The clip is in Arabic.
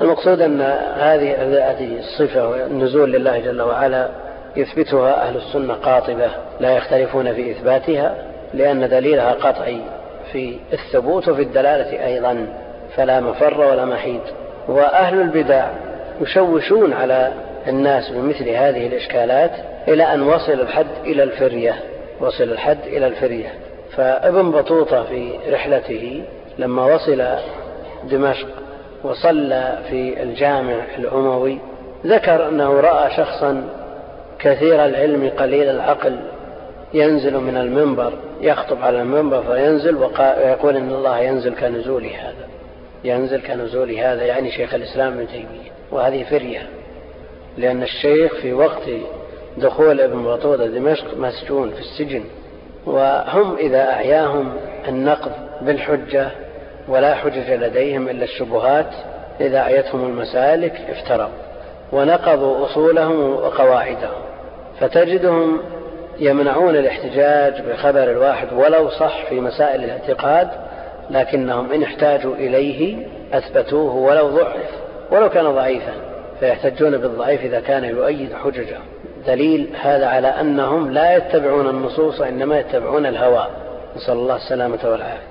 المقصود أن هذه هذه الصفة والنزول لله جل وعلا يثبتها أهل السنة قاطبة لا يختلفون في إثباتها لأن دليلها قطعي في الثبوت وفي الدلالة أيضا فلا مفر ولا محيد وأهل البدع يشوشون على الناس بمثل هذه الإشكالات إلى أن وصل الحد إلى الفرية وصل الحد إلى الفرية. فابن بطوطة في رحلته لما وصل دمشق وصلى في الجامع الأموي ذكر أنه رأى شخصا كثير العلم قليل العقل ينزل من المنبر يخطب على المنبر فينزل ويقول إن الله ينزل كنزول هذا. ينزل كنزول هذا يعني شيخ الإسلام ابن تيمية وهذه فرية. لأن الشيخ في وقت دخول ابن بطوطة دمشق مسجون في السجن وهم إذا أعياهم النقض بالحجة ولا حجج لديهم إلا الشبهات إذا أعيتهم المسالك افتروا ونقضوا أصولهم وقواعدهم فتجدهم يمنعون الاحتجاج بخبر الواحد ولو صح في مسائل الاعتقاد لكنهم إن احتاجوا إليه أثبتوه ولو ضعف ولو كان ضعيفا فيحتجون بالضعيف إذا كان يؤيد حججهم دليل هذا على أنهم لا يتبعون النصوص وإنما يتبعون الهوى. نسأل الله السلامة والعافية.